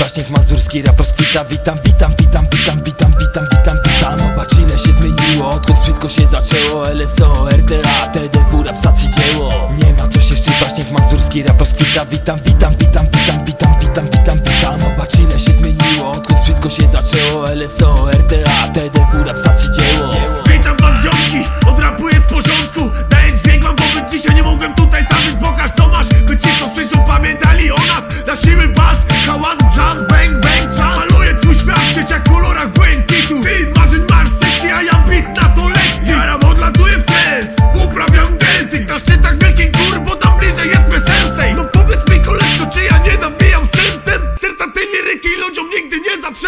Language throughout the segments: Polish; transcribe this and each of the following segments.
Waśniak mazurski, rap Witam, witam, witam, witam, witam, witam, witam, witam Zobacz ile się zmieniło, odkąd wszystko się zaczęło LSO, RTA, TDW, rap stacji dzieło Nie ma co się Waśniak mazurski, rap Witam, witam, witam, witam, witam, witam, witam, witam Zobacz ile się zmieniło, odkąd wszystko się zaczęło LSO, RTA, TDW, rap stacji dzieło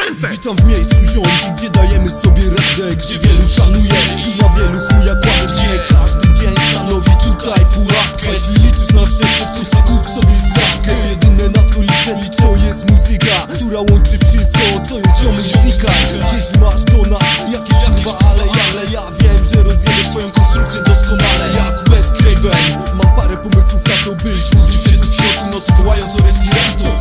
zatrzęsę Witam w miejscu ziomki, gdzie dajemy sobie radę Gdzie wielu szanuje i na wielu chuja kładę Gdzie każdy dzień stanowi tutaj pułapkę. Jeśli liczysz na szczęście, coś to kup sobie stawkę. To jedyne na co liczę, liczę jest muzyka Która łączy wszystko, co jest ziomy znika. Jeśli masz do nas jakieś kurwa ale ale ja wiem, że rozwiemy twoją konstrukcję doskonale. Jak Wes Craven Mam parę pomysłów na to, byś budził się tu w środku nocy wołając o respirator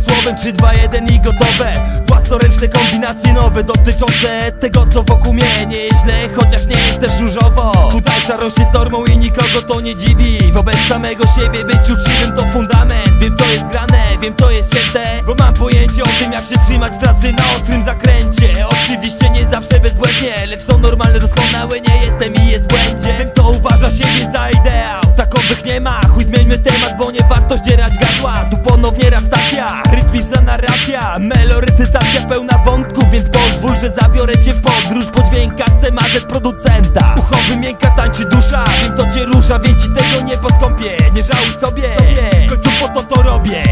słowem 3, 2, 1 i gotowe. Własnoręczne kombinacje nowe Dotyczące tego co wokół mnie. Nie jest źle, chociaż nie jest też różowo. Tutaj szarość jest normą i nikogo to nie dziwi. Wobec samego siebie być uczciwym to fundament. Wiem co jest grane, wiem co jest cięte Bo mam pojęcie o tym jak się trzymać trasy na ostrym zakręcie. Oczywiście nie zawsze bezbłędnie Lecz są normalne, doskonałe. Nie jestem i jest błędzie. Ten kto uważa siebie za ideał. Takowych nie ma, chuj zmieńmy temat, bo nie warto zdzierać gadła. Tu ponownie rap rytmiczna narracja. Melorytyzacja pełna wątków, więc pozwól, że zabiorę cię w podróż. Po dźwiękach CMZ producenta. Uchowy miękka tańczy dusza, wiem to cię rusza, więc ci tego nie poskąpię. Nie żałuj sobie, w końcu po to to robię